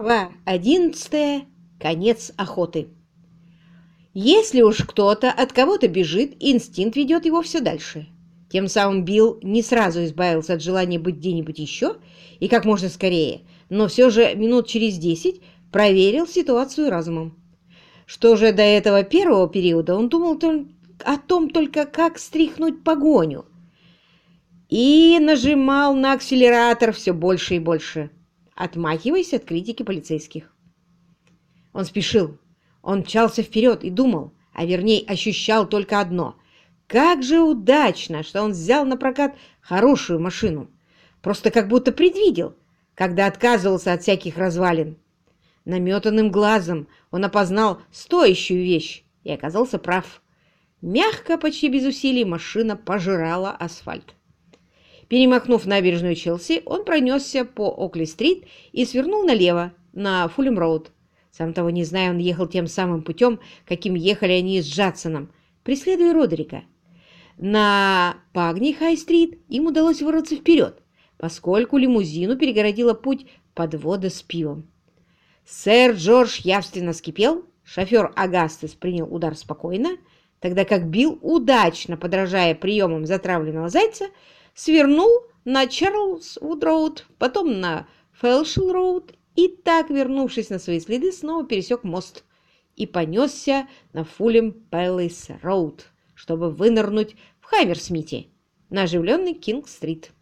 Глава одиннадцатая. Конец охоты. Если уж кто-то от кого-то бежит, инстинкт ведет его все дальше. Тем самым Билл не сразу избавился от желания быть где-нибудь еще и как можно скорее, но все же минут через десять проверил ситуацию разумом. Что же до этого первого периода, он думал о том только, как стряхнуть погоню, и нажимал на акселератор все больше и больше отмахиваясь от критики полицейских. Он спешил, он мчался вперед и думал, а вернее ощущал только одно. Как же удачно, что он взял на прокат хорошую машину. Просто как будто предвидел, когда отказывался от всяких развалин. Наметанным глазом он опознал стоящую вещь и оказался прав. Мягко, почти без усилий, машина пожирала асфальт. Перемахнув набережную Челси, он пронесся по Окли-стрит и свернул налево, на Фулем-роуд. Сам того не зная, он ехал тем самым путем, каким ехали они с Джадсоном, преследуя Родерика. На Пагни-Хай-стрит им удалось вырваться вперед, поскольку лимузину перегородила путь подвода с пивом. Сэр Джордж явственно скипел, шофер Агастес принял удар спокойно, тогда как Билл, удачно подражая приемам затравленного зайца, свернул на Чарльз-Вуд-Роуд, потом на Фэлшил-Роуд и так, вернувшись на свои следы, снова пересек мост и понесся на Фулем Пэлэс-Роуд, чтобы вынырнуть в Хаммерсмите на оживленный Кинг-стрит.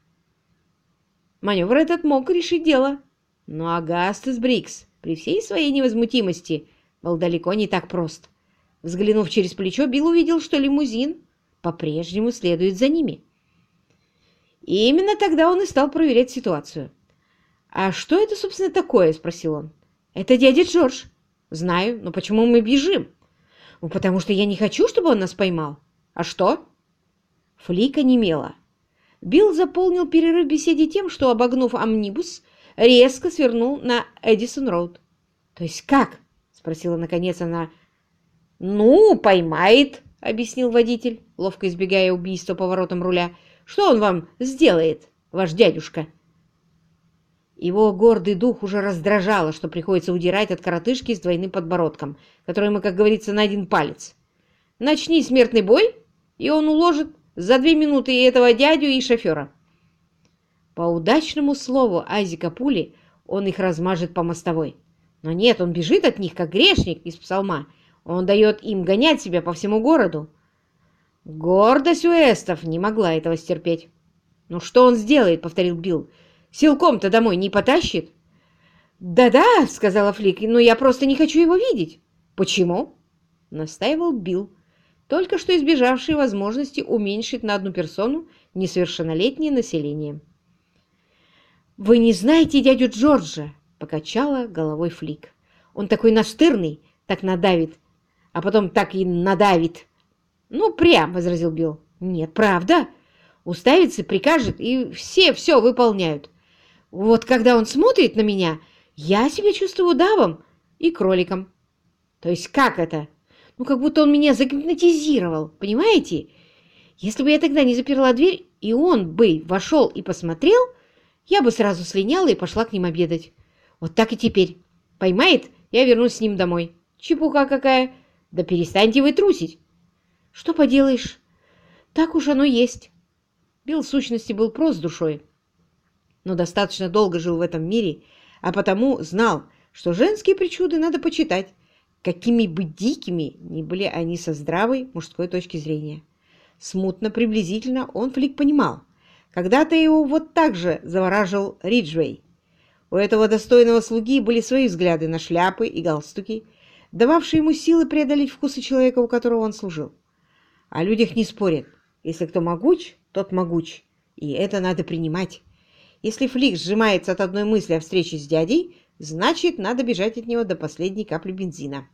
Маневр этот мог решить дело, но Агастес Брикс при всей своей невозмутимости был далеко не так прост. Взглянув через плечо, Билл увидел, что лимузин по-прежнему следует за ними. И именно тогда он и стал проверять ситуацию. «А что это, собственно, такое?» – спросил он. «Это дядя Джордж». «Знаю, но почему мы бежим?» «Ну, потому что я не хочу, чтобы он нас поймал». «А что?» Флика немела. Билл заполнил перерыв беседе тем, что, обогнув амнибус, резко свернул на Эдисон-роуд. «То есть как?» – спросила наконец она. «Ну, поймает», – объяснил водитель, ловко избегая убийства поворотом руля – что он вам сделает, ваш дядюшка?» Его гордый дух уже раздражало, что приходится удирать от коротышки с двойным подбородком, который ему, как говорится, на один палец. Начни смертный бой, и он уложит за две минуты и этого дядю, и шофера. По удачному слову Айзека Пули он их размажет по мостовой. Но нет, он бежит от них, как грешник из псалма. Он дает им гонять себя по всему городу. Гордость Уэстов не могла этого стерпеть. «Ну что он сделает?» — повторил Билл. «Силком-то домой не потащит?» «Да-да», — сказала Флик, — «но я просто не хочу его видеть». «Почему?» — настаивал Билл, только что избежавший возможности уменьшить на одну персону несовершеннолетнее население. «Вы не знаете дядю Джорджа?» — покачала головой Флик. «Он такой настырный, так надавит, а потом так и надавит». «Ну, прям», — возразил Билл. «Нет, правда. Уставится, прикажет, и все все выполняют. Вот когда он смотрит на меня, я себя чувствую удавом и кроликом». «То есть как это?» «Ну, как будто он меня загипнотизировал, понимаете? Если бы я тогда не заперла дверь, и он бы вошел и посмотрел, я бы сразу слиняла и пошла к ним обедать. Вот так и теперь. Поймает, я вернусь с ним домой. Чепуха какая! Да перестаньте вы трусить!» Что поделаешь? Так уж оно есть. Билл в сущности был прост душой, но достаточно долго жил в этом мире, а потому знал, что женские причуды надо почитать, какими бы дикими ни были они со здравой мужской точки зрения. Смутно, приблизительно он Флик понимал. Когда-то его вот так же завораживал Риджвей. У этого достойного слуги были свои взгляды на шляпы и галстуки, дававшие ему силы преодолеть вкусы человека, у которого он служил. О людях не спорят. Если кто могуч, тот могуч. И это надо принимать. Если Флик сжимается от одной мысли о встрече с дядей, значит, надо бежать от него до последней капли бензина.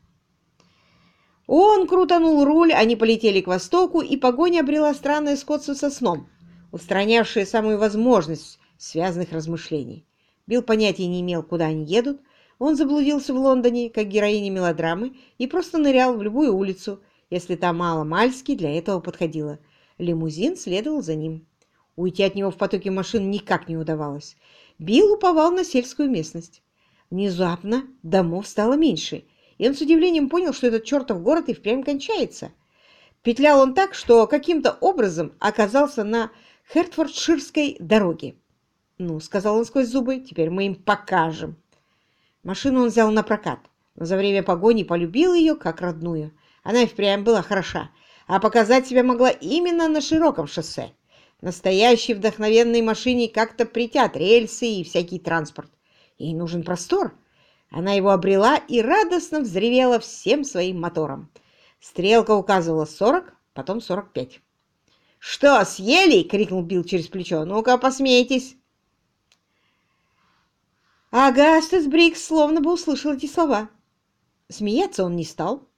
Он крутанул руль, они полетели к востоку, и погоня обрела странное сходство со сном, устранявшее самую возможность связанных размышлений. Билл понятия не имел, куда они едут. Он заблудился в Лондоне, как героиня мелодрамы, и просто нырял в любую улицу, если та мало-мальски для этого подходила. Лимузин следовал за ним. Уйти от него в потоке машин никак не удавалось. Билл уповал на сельскую местность. Внезапно домов стало меньше, и он с удивлением понял, что этот чертов город и впрямь кончается. Петлял он так, что каким-то образом оказался на Хертфордширской дороге. «Ну», — сказал он сквозь зубы, — «теперь мы им покажем». Машину он взял на прокат, но за время погони полюбил ее как родную. Она и впрямь была хороша, а показать себя могла именно на широком шоссе. Настоящей вдохновенной машине как-то притят рельсы и всякий транспорт. Ей нужен простор. Она его обрела и радостно взревела всем своим мотором. Стрелка указывала 40, потом 45. «Что, съели?» — крикнул Билл через плечо. «Ну-ка, посмейтесь!» Агастас Брикс словно бы услышал эти слова. Смеяться он не стал.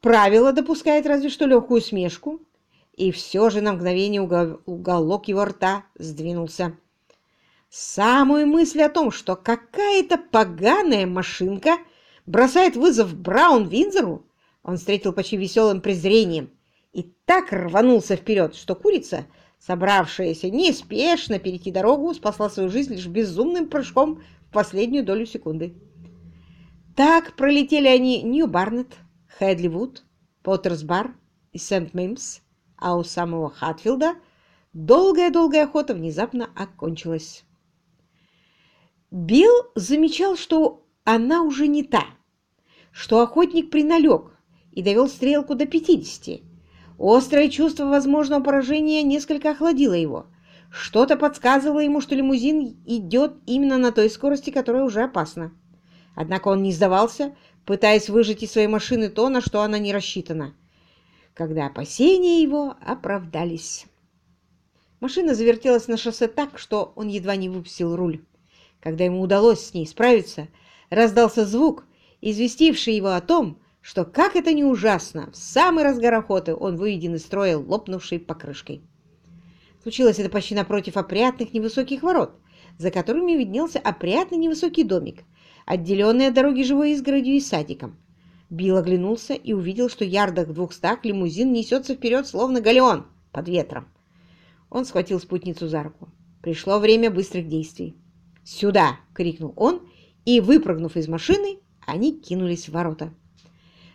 Правило допускает разве что легкую смешку, и все же на мгновение уголок его рта сдвинулся. Самую мысль о том, что какая-то поганая машинка бросает вызов Браун Винзору, он встретил почти веселым презрением и так рванулся вперед, что курица, собравшаяся неспешно перейти дорогу, спасла свою жизнь лишь безумным прыжком в последнюю долю секунды. Так пролетели они Нью-Барнетт, Хэдливуд, Поттерсбар и Сент-Мимс, а у самого Хатфилда долгая-долгая охота внезапно окончилась. Билл замечал, что она уже не та, что охотник приналег и довел стрелку до 50. Острое чувство возможного поражения несколько охладило его. Что-то подсказывало ему, что лимузин идет именно на той скорости, которая уже опасна. Однако он не сдавался, пытаясь выжать из своей машины то, на что она не рассчитана, когда опасения его оправдались. Машина завертелась на шоссе так, что он едва не выпустил руль. Когда ему удалось с ней справиться, раздался звук, известивший его о том, что, как это ни ужасно, в самый разгар охоты он выведен из строя лопнувшей покрышкой. Случилось это почти напротив опрятных невысоких ворот, за которыми виднелся опрятный невысокий домик, отделенный от дороги живой изгородью и садиком. Билл оглянулся и увидел, что ярдах в двухстах лимузин несется вперед, словно галеон, под ветром. Он схватил спутницу за руку. Пришло время быстрых действий. «Сюда!» — крикнул он, и, выпрыгнув из машины, они кинулись в ворота.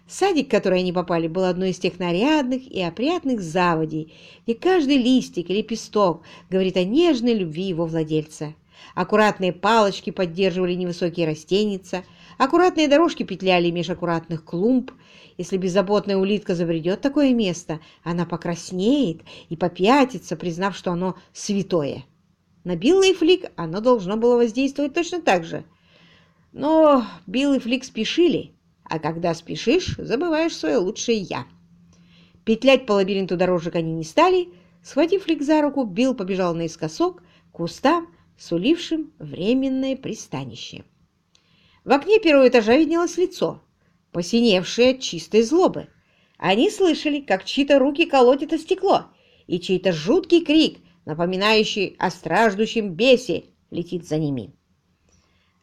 Садик, в который они попали, был одной из тех нарядных и опрятных заводей, где каждый листик или лепесток говорит о нежной любви его владельца. Аккуратные палочки поддерживали невысокие растеница, аккуратные дорожки петляли меж аккуратных клумб. Если беззаботная улитка забредет такое место, она покраснеет и попятится, признав, что оно святое. На Билла и Флик оно должно было воздействовать точно так же. Но Билл и Флик спешили, а когда спешишь, забываешь свое лучшее «я». Петлять по лабиринту дорожек они не стали. Схватив Флик за руку, Билл побежал наискосок к кустам, сулившим временное пристанище. В окне первого этажа виднелось лицо, посиневшее от чистой злобы. Они слышали, как чьи-то руки колотят о стекло, и чей-то жуткий крик, напоминающий о страждущем бесе, летит за ними.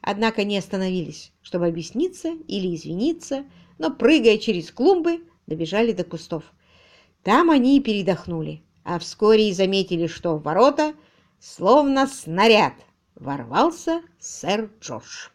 Однако не остановились, чтобы объясниться или извиниться, но, прыгая через клумбы, добежали до кустов. Там они и передохнули, а вскоре и заметили, что в ворота, словно снаряд, ворвался сэр Джордж.